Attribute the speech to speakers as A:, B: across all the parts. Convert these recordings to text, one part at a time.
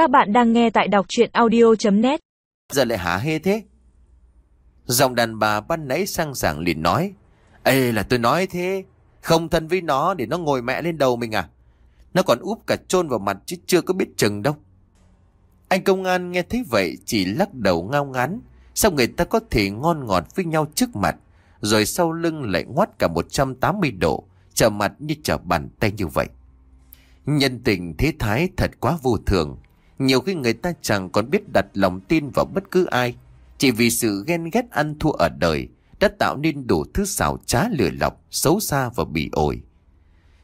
A: Các bạn đang nghe tại đọc chuyện audio.net
B: Giờ lại hả hê thế? Giọng đàn bà ban nãy sang sảng liền nói, Ê, là tôi nói thế, Không thân với nó để nó ngồi mẹ lên đầu mình à? Nó còn úp cả chôn vào mặt chứ chưa có biết chừng đâu. Anh công an nghe thấy vậy chỉ lắc đầu ngao ngán, Sao người ta có thể ngon ngọt với nhau trước mặt, Rồi sau lưng lại ngoắt cả 180 độ Trở mặt như trở bàn tay như vậy. Nhân tình thế thái thật quá vô thường nhiều khi người ta chẳng còn biết đặt lòng tin vào bất cứ ai. Chỉ vì sự ghen ghét ăn thua ở đời Đã tạo nên đủ thứ xảo trá lừa lọc, Xấu xa và bị ổi.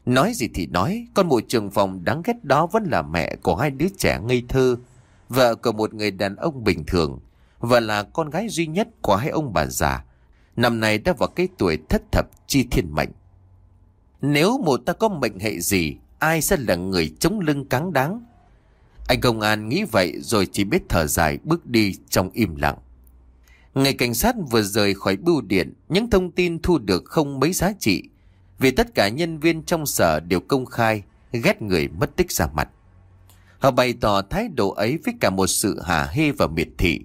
B: Nói gì thì nói, Con mụ trường phòng đáng ghét đó vẫn là mẹ của hai đứa trẻ ngây thơ, Vợ của một người đàn ông bình thường Và là con gái duy nhất của hai ông bà già. Năm nay đã vào cái tuổi thất thập chi thiên mệnh. Nếu một ta có mệnh hệ gì, Ai sẽ là người chống lưng cáng đáng? Anh công an nghĩ vậy Rồi chỉ biết thở dài bước đi trong im lặng. Ngày cảnh sát vừa rời khỏi bưu điện, Những thông tin thu được không mấy giá trị, Vì tất cả nhân viên trong sở đều công khai, Ghét người mất tích ra mặt. Họ bày tỏ thái độ ấy với cả một sự hả hê và miệt thị.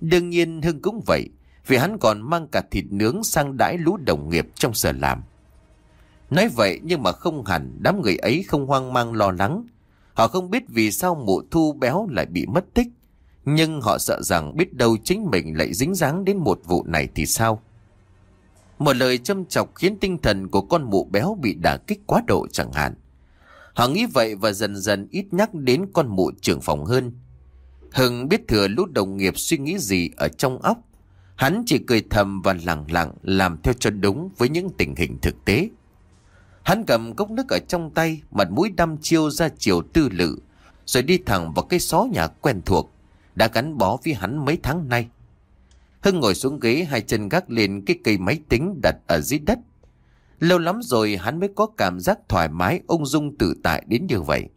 B: Đương nhiên Hưng cũng vậy, Vì hắn còn mang cả thịt nướng sang đãi lũ đồng nghiệp trong sở làm. Nói vậy nhưng mà không hẳn đám người ấy không hoang mang lo lắng. Họ không biết vì sao mụ thu béo lại bị mất tích. Nhưng họ sợ rằng biết đâu chính mình lại dính dáng đến một vụ này thì sao. Một lời châm chọc khiến tinh thần của con mụ béo bị đả kích quá độ chẳng hạn. Họ nghĩ vậy và dần dần ít nhắc đến con mụ trưởng phòng hơn. Hưng biết thừa lũ đồng nghiệp suy nghĩ gì ở trong óc. Hắn chỉ cười thầm và lặng lặng làm theo cho đúng với những tình hình thực tế. Hắn cầm cốc nước ở trong tay, mặt mũi đăm chiêu ra chiều tư lự, rồi đi thẳng vào cái xó nhà quen thuộc, đã gắn bó với hắn mấy tháng nay. Hưng ngồi xuống ghế hai chân gác lên cái cây máy tính đặt ở dưới đất. Lâu lắm rồi hắn mới có cảm giác thoải mái ung dung tự tại đến như vậy.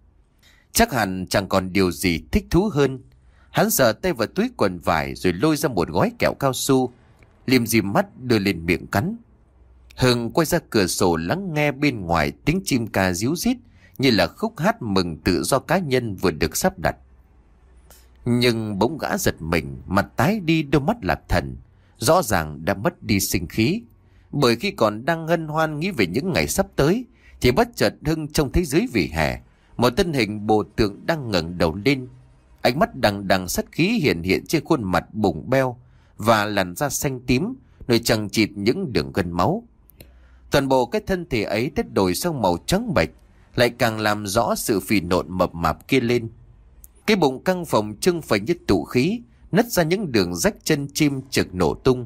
B: Chắc hẳn chẳng còn điều gì thích thú hơn. Hắn sờ tay vào túi quần vải rồi lôi ra một gói kẹo cao su, liềm dìm mắt đưa lên miệng cắn. Hưng quay ra cửa sổ lắng nghe bên ngoài tiếng chim ca ríu rít như là khúc hát mừng tự do cá nhân vừa được sắp đặt. Nhưng bỗng gã giật mình, mặt tái đi đôi mắt lạc thần, rõ ràng đã mất đi sinh khí. Bởi khi còn đang hân hoan nghĩ về những ngày sắp tới, thì bất chợt Hưng trông thấy dưới vỉ hè, một thân hình bồ tượng đang ngẩng đầu lên. Ánh mắt đằng đằng sắt khí hiện hiện trên khuôn mặt bùng beo và làn da xanh tím, nơi chẳng chịt những đường gân máu. Toàn bộ cái thân thể ấy tất đổi sang màu trắng bạch lại càng làm rõ sự phì nộn mập mạp kia lên. Cái bụng căng phòng trưng phải nhất tụ khí, nứt ra những đường rách chân chim trực nổ tung.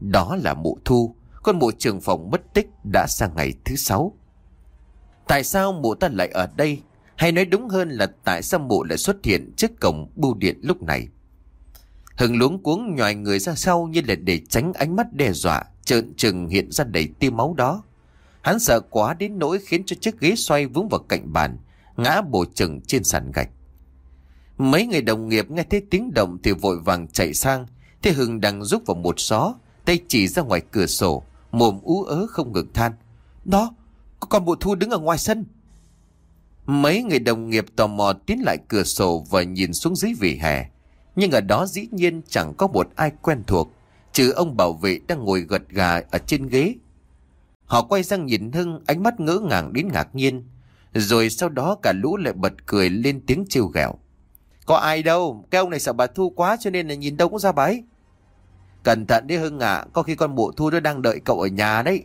B: Đó là mụ thu, con mụ trường phòng mất tích đã sang ngày thứ sáu. Tại sao mụ ta lại ở đây? Hay nói đúng hơn là tại sao mụ lại xuất hiện trước cổng bưu điện lúc này? Hưng luống cuống nhòi người ra sau như là để tránh ánh mắt đe dọa trợn trừng hiện ra đầy tia máu đó. Hắn sợ quá đến nỗi khiến cho chiếc ghế xoay vướng vào cạnh bàn, ngã bổ chừng trên sàn gạch. Mấy người đồng nghiệp nghe thấy tiếng động thì vội vàng chạy sang, thế Hưng đang rút vào một xó, tay chỉ ra ngoài cửa sổ, mồm ú ớ không ngừng than. Đó, có con bộ thu đứng ở ngoài sân. Mấy người đồng nghiệp tò mò tiến lại cửa sổ và nhìn xuống dưới vỉa hè. Nhưng ở đó dĩ nhiên chẳng có một ai quen thuộc trừ ông bảo vệ đang ngồi gật gà ở trên ghế. Họ quay sang nhìn Hưng ánh mắt ngỡ ngàng đến ngạc nhiên. Rồi sau đó cả lũ lại bật cười lên tiếng trêu ghẹo. Có ai đâu, cái ông này sợ bà Thu quá cho nên là nhìn đâu cũng ra bái. Cẩn thận đi Hưng ạ, có khi con mụ Thu nó đang đợi cậu ở nhà đấy.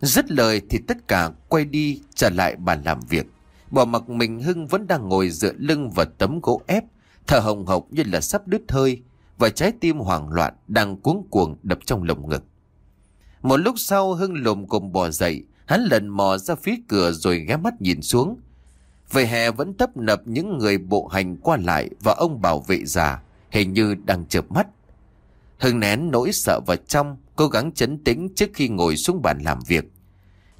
B: Dứt lời thì tất cả quay đi trở lại bàn làm việc. Bỏ mặc mình Hưng vẫn đang ngồi dựa lưng vào tấm gỗ ép, thở hồng hộc như là sắp đứt hơi và trái tim hoảng loạn đang cuống cuồng đập trong lồng ngực. Một lúc sau Hưng lồm cồm bò dậy, hắn lần mò ra phía cửa rồi ghé mắt nhìn xuống. Về hè vẫn tấp nập những người bộ hành qua lại và ông bảo vệ già, hình như đang chợp mắt. Hưng nén nỗi sợ vào trong, cố gắng chấn tĩnh trước khi ngồi xuống bàn làm việc.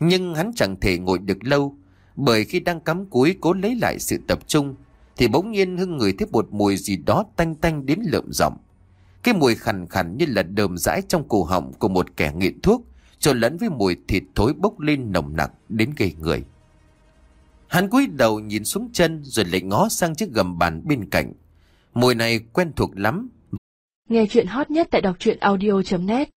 B: Nhưng hắn chẳng thể ngồi được lâu, bởi khi đang cắm cúi cố lấy lại sự tập trung, thì bỗng nhiên Hưng người thấy một mùi gì đó tanh tanh đến lợm giọng. Cái mùi khằn khằn như là đờm rãi trong cổ họng của một kẻ nghiện thuốc, trộn lẫn với mùi thịt thối bốc lên nồng nặc đến gây người. Hắn cúi đầu nhìn xuống chân rồi lại ngó sang chiếc gầm bàn bên cạnh. Mùi này quen thuộc lắm.
C: Nghe chuyện hot nhất tại đọc truyện audio.net